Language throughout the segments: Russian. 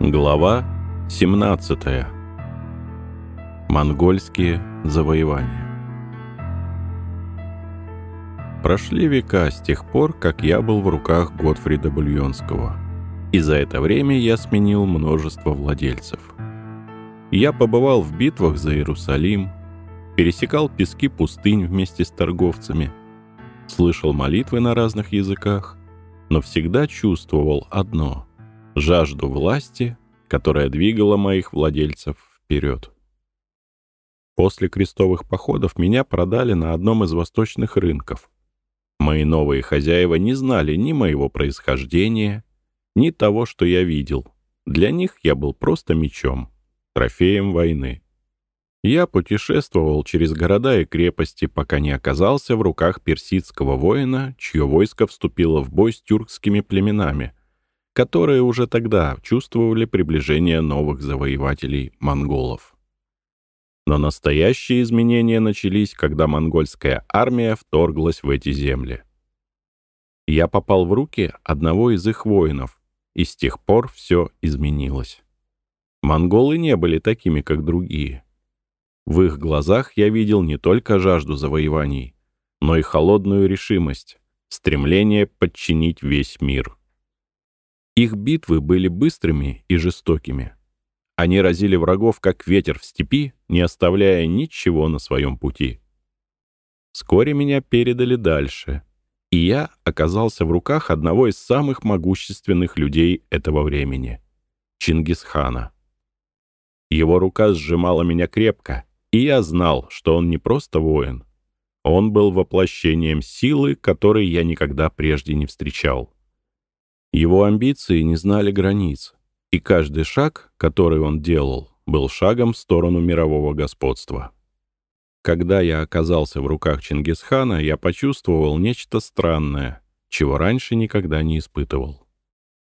Глава 17. Монгольские завоевания. Прошли века с тех пор, как я был в руках Готфрида Бульонского, и за это время я сменил множество владельцев. Я побывал в битвах за Иерусалим, пересекал пески пустынь вместе с торговцами, слышал молитвы на разных языках, но всегда чувствовал одно — жажду власти, которая двигала моих владельцев вперед. После крестовых походов меня продали на одном из восточных рынков. Мои новые хозяева не знали ни моего происхождения, ни того, что я видел. Для них я был просто мечом, трофеем войны. Я путешествовал через города и крепости, пока не оказался в руках персидского воина, чье войско вступило в бой с тюркскими племенами — которые уже тогда чувствовали приближение новых завоевателей монголов. Но настоящие изменения начались, когда монгольская армия вторглась в эти земли. Я попал в руки одного из их воинов, и с тех пор все изменилось. Монголы не были такими, как другие. В их глазах я видел не только жажду завоеваний, но и холодную решимость, стремление подчинить весь мир. Их битвы были быстрыми и жестокими. Они разили врагов, как ветер в степи, не оставляя ничего на своем пути. Вскоре меня передали дальше, и я оказался в руках одного из самых могущественных людей этого времени — Чингисхана. Его рука сжимала меня крепко, и я знал, что он не просто воин. Он был воплощением силы, которой я никогда прежде не встречал. Его амбиции не знали границ, и каждый шаг, который он делал, был шагом в сторону мирового господства. Когда я оказался в руках Чингисхана, я почувствовал нечто странное, чего раньше никогда не испытывал.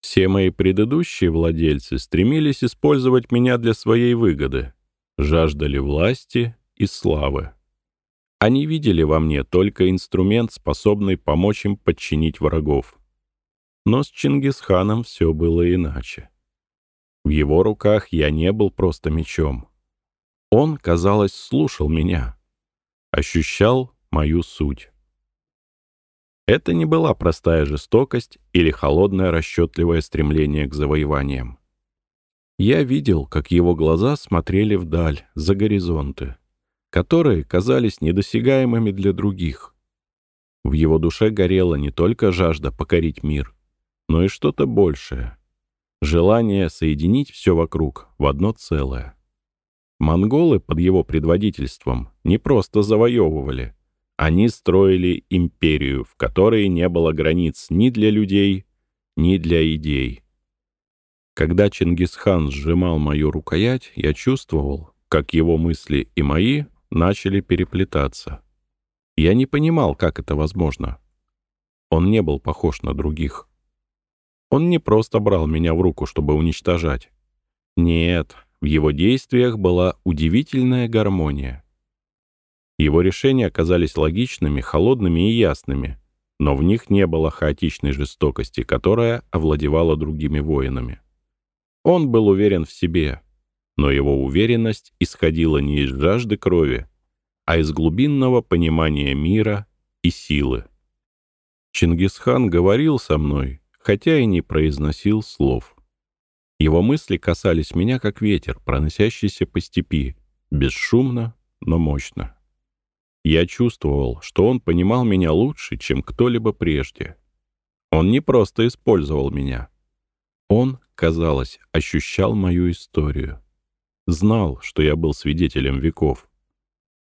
Все мои предыдущие владельцы стремились использовать меня для своей выгоды, жаждали власти и славы. Они видели во мне только инструмент, способный помочь им подчинить врагов. Но с Чингисханом все было иначе. В его руках я не был просто мечом. Он, казалось, слушал меня, ощущал мою суть. Это не была простая жестокость или холодное расчетливое стремление к завоеваниям. Я видел, как его глаза смотрели вдаль, за горизонты, которые казались недосягаемыми для других. В его душе горела не только жажда покорить мир, но и что-то большее. Желание соединить все вокруг в одно целое. Монголы под его предводительством не просто завоевывали, они строили империю, в которой не было границ ни для людей, ни для идей. Когда Чингисхан сжимал мою рукоять, я чувствовал, как его мысли и мои начали переплетаться. Я не понимал, как это возможно. Он не был похож на других. Он не просто брал меня в руку, чтобы уничтожать. Нет, в его действиях была удивительная гармония. Его решения оказались логичными, холодными и ясными, но в них не было хаотичной жестокости, которая овладевала другими воинами. Он был уверен в себе, но его уверенность исходила не из жажды крови, а из глубинного понимания мира и силы. Чингисхан говорил со мной, хотя и не произносил слов. Его мысли касались меня, как ветер, проносящийся по степи, бесшумно, но мощно. Я чувствовал, что он понимал меня лучше, чем кто-либо прежде. Он не просто использовал меня. Он, казалось, ощущал мою историю. Знал, что я был свидетелем веков.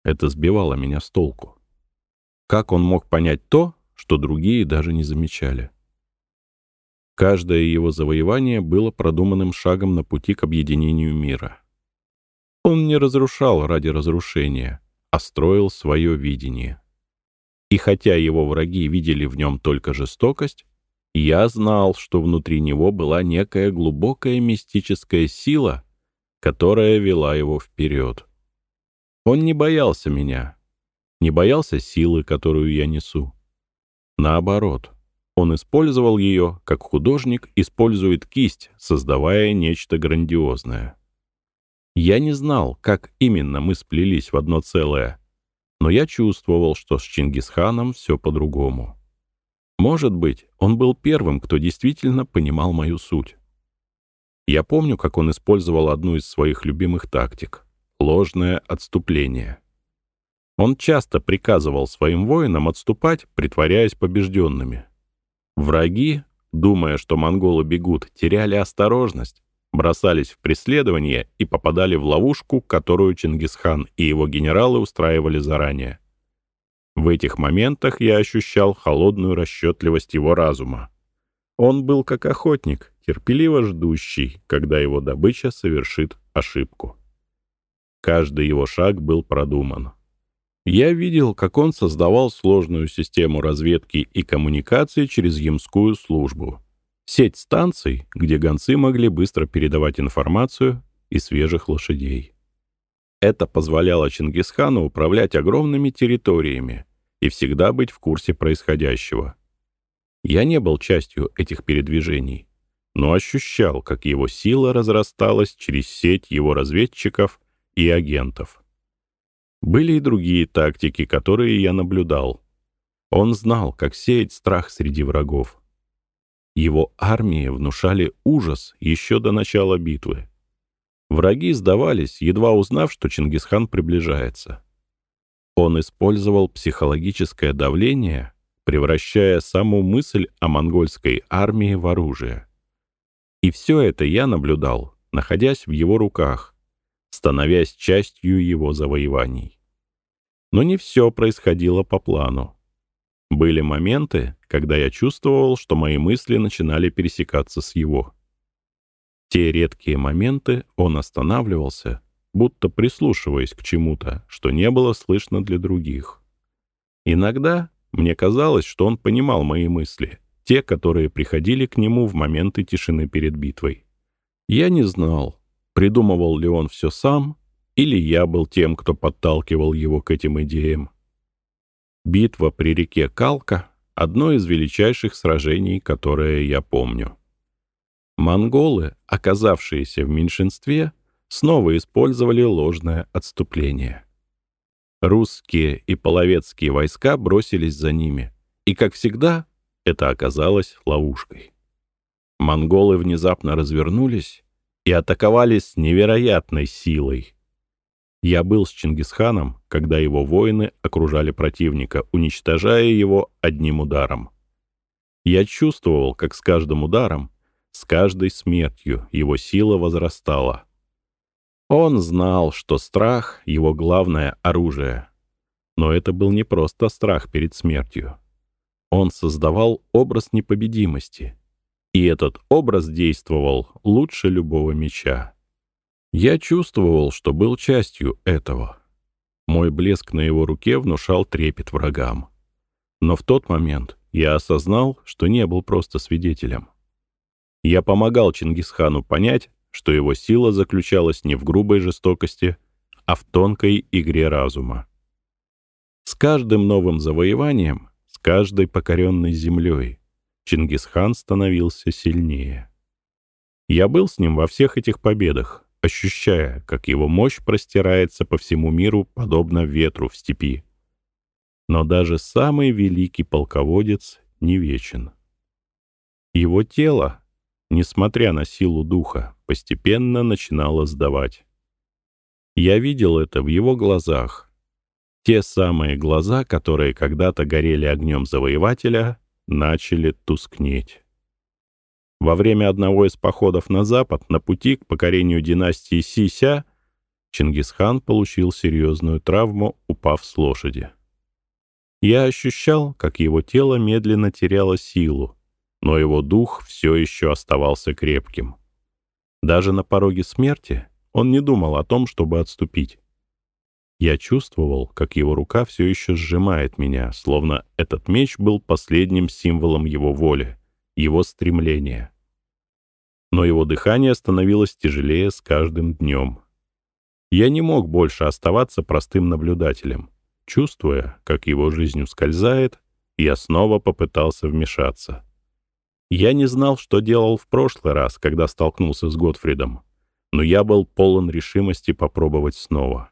Это сбивало меня с толку. Как он мог понять то, что другие даже не замечали? Каждое его завоевание было продуманным шагом на пути к объединению мира. Он не разрушал ради разрушения, а строил свое видение. И хотя его враги видели в нем только жестокость, я знал, что внутри него была некая глубокая мистическая сила, которая вела его вперед. Он не боялся меня, не боялся силы, которую я несу. Наоборот, Он использовал ее, как художник использует кисть, создавая нечто грандиозное. Я не знал, как именно мы сплелись в одно целое, но я чувствовал, что с Чингисханом все по-другому. Может быть, он был первым, кто действительно понимал мою суть. Я помню, как он использовал одну из своих любимых тактик — ложное отступление. Он часто приказывал своим воинам отступать, притворяясь побежденными. Враги, думая, что монголы бегут, теряли осторожность, бросались в преследование и попадали в ловушку, которую Чингисхан и его генералы устраивали заранее. В этих моментах я ощущал холодную расчетливость его разума. Он был как охотник, терпеливо ждущий, когда его добыча совершит ошибку. Каждый его шаг был продуман. Я видел, как он создавал сложную систему разведки и коммуникации через Ямскую службу. Сеть станций, где гонцы могли быстро передавать информацию и свежих лошадей. Это позволяло Чингисхану управлять огромными территориями и всегда быть в курсе происходящего. Я не был частью этих передвижений, но ощущал, как его сила разрасталась через сеть его разведчиков и агентов. Были и другие тактики, которые я наблюдал. Он знал, как сеять страх среди врагов. Его армии внушали ужас еще до начала битвы. Враги сдавались, едва узнав, что Чингисхан приближается. Он использовал психологическое давление, превращая саму мысль о монгольской армии в оружие. И все это я наблюдал, находясь в его руках, становясь частью его завоеваний. Но не все происходило по плану. Были моменты, когда я чувствовал, что мои мысли начинали пересекаться с его. Те редкие моменты он останавливался, будто прислушиваясь к чему-то, что не было слышно для других. Иногда мне казалось, что он понимал мои мысли, те, которые приходили к нему в моменты тишины перед битвой. Я не знал, Придумывал ли он все сам, или я был тем, кто подталкивал его к этим идеям? Битва при реке Калка — одно из величайших сражений, которое я помню. Монголы, оказавшиеся в меньшинстве, снова использовали ложное отступление. Русские и половецкие войска бросились за ними, и, как всегда, это оказалось ловушкой. Монголы внезапно развернулись и атаковали с невероятной силой. Я был с Чингисханом, когда его воины окружали противника, уничтожая его одним ударом. Я чувствовал, как с каждым ударом, с каждой смертью его сила возрастала. Он знал, что страх — его главное оружие. Но это был не просто страх перед смертью. Он создавал образ непобедимости — и этот образ действовал лучше любого меча. Я чувствовал, что был частью этого. Мой блеск на его руке внушал трепет врагам. Но в тот момент я осознал, что не был просто свидетелем. Я помогал Чингисхану понять, что его сила заключалась не в грубой жестокости, а в тонкой игре разума. С каждым новым завоеванием, с каждой покоренной землей, Чингисхан становился сильнее. Я был с ним во всех этих победах, ощущая, как его мощь простирается по всему миру, подобно ветру в степи. Но даже самый великий полководец не вечен. Его тело, несмотря на силу духа, постепенно начинало сдавать. Я видел это в его глазах. Те самые глаза, которые когда-то горели огнем завоевателя, начали тускнеть. Во время одного из походов на запад, на пути к покорению династии Сися, Чингисхан получил серьезную травму, упав с лошади. Я ощущал, как его тело медленно теряло силу, но его дух все еще оставался крепким. Даже на пороге смерти он не думал о том, чтобы отступить. Я чувствовал, как его рука все еще сжимает меня, словно этот меч был последним символом его воли, его стремления. Но его дыхание становилось тяжелее с каждым днем. Я не мог больше оставаться простым наблюдателем. Чувствуя, как его жизнь ускользает, я снова попытался вмешаться. Я не знал, что делал в прошлый раз, когда столкнулся с Готфридом, но я был полон решимости попробовать снова.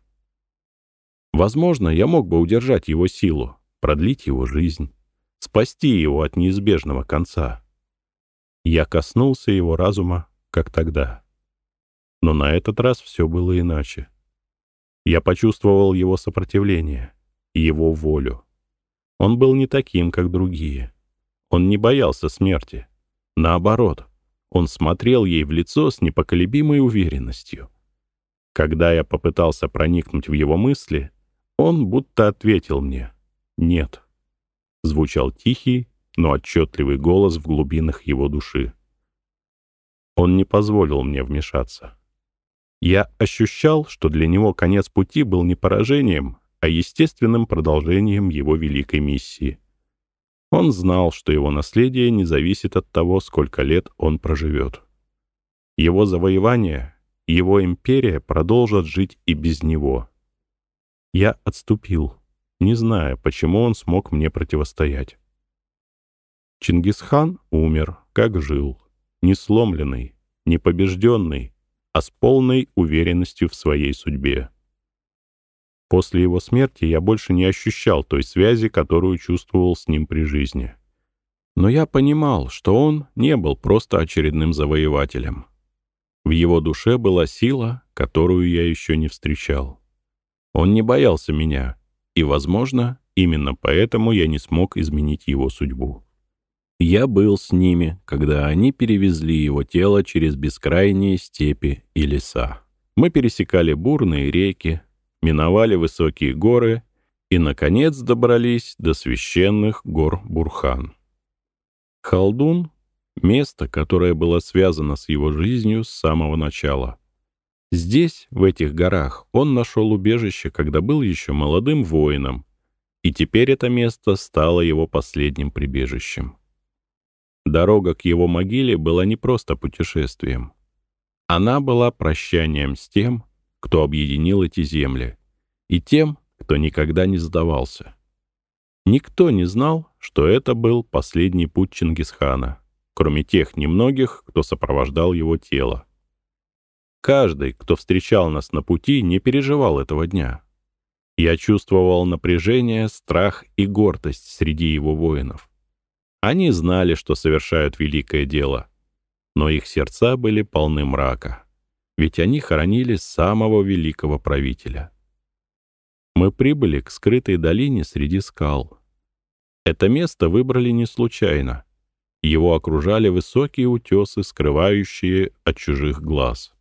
Возможно, я мог бы удержать его силу, продлить его жизнь, спасти его от неизбежного конца. Я коснулся его разума, как тогда. Но на этот раз все было иначе. Я почувствовал его сопротивление, его волю. Он был не таким, как другие. Он не боялся смерти. Наоборот, он смотрел ей в лицо с непоколебимой уверенностью. Когда я попытался проникнуть в его мысли, он будто ответил мне «нет». Звучал тихий, но отчетливый голос в глубинах его души. Он не позволил мне вмешаться. Я ощущал, что для него конец пути был не поражением, а естественным продолжением его великой миссии. Он знал, что его наследие не зависит от того, сколько лет он проживет. Его завоевание, его империя продолжат жить и без него. Я отступил, не зная, почему он смог мне противостоять. Чингисхан умер, как жил, не сломленный, не побежденный, а с полной уверенностью в своей судьбе. После его смерти я больше не ощущал той связи, которую чувствовал с ним при жизни. Но я понимал, что он не был просто очередным завоевателем. В его душе была сила, которую я еще не встречал. Он не боялся меня, и, возможно, именно поэтому я не смог изменить его судьбу. Я был с ними, когда они перевезли его тело через бескрайние степи и леса. Мы пересекали бурные реки, миновали высокие горы и, наконец, добрались до священных гор Бурхан. Халдун — место, которое было связано с его жизнью с самого начала. Здесь, в этих горах, он нашел убежище, когда был еще молодым воином, и теперь это место стало его последним прибежищем. Дорога к его могиле была не просто путешествием. Она была прощанием с тем, кто объединил эти земли, и тем, кто никогда не сдавался. Никто не знал, что это был последний путь Чингисхана, кроме тех немногих, кто сопровождал его тело. Каждый, кто встречал нас на пути, не переживал этого дня. Я чувствовал напряжение, страх и гордость среди его воинов. Они знали, что совершают великое дело, но их сердца были полны мрака, ведь они хоронили самого великого правителя. Мы прибыли к скрытой долине среди скал. Это место выбрали не случайно. Его окружали высокие утесы, скрывающие от чужих глаз.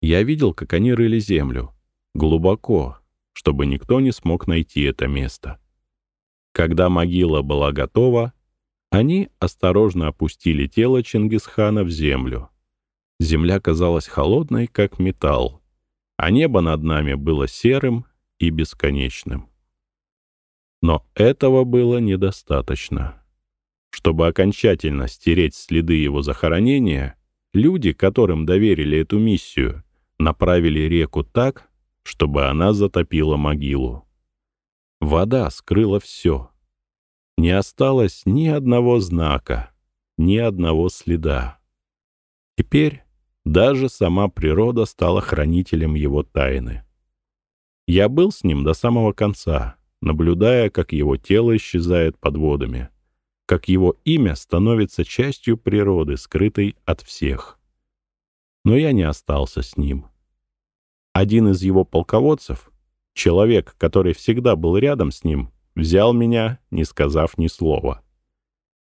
Я видел, как они рыли землю, глубоко, чтобы никто не смог найти это место. Когда могила была готова, они осторожно опустили тело Чингисхана в землю. Земля казалась холодной, как металл, а небо над нами было серым и бесконечным. Но этого было недостаточно. Чтобы окончательно стереть следы его захоронения, люди, которым доверили эту миссию, направили реку так, чтобы она затопила могилу. Вода скрыла все, не осталось ни одного знака, ни одного следа. Теперь даже сама природа стала хранителем его тайны. Я был с ним до самого конца, наблюдая, как его тело исчезает под водами, как его имя становится частью природы, скрытой от всех. Но я не остался с ним. Один из его полководцев, человек, который всегда был рядом с ним, взял меня, не сказав ни слова.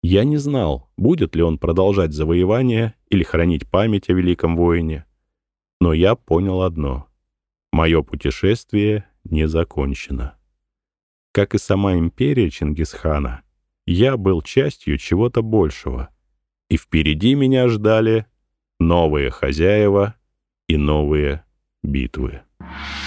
Я не знал, будет ли он продолжать завоевание или хранить память о великом воине. Но я понял одно — мое путешествие не закончено. Как и сама империя Чингисхана, я был частью чего-то большего, и впереди меня ждали новые хозяева и новые битвы. Thank you.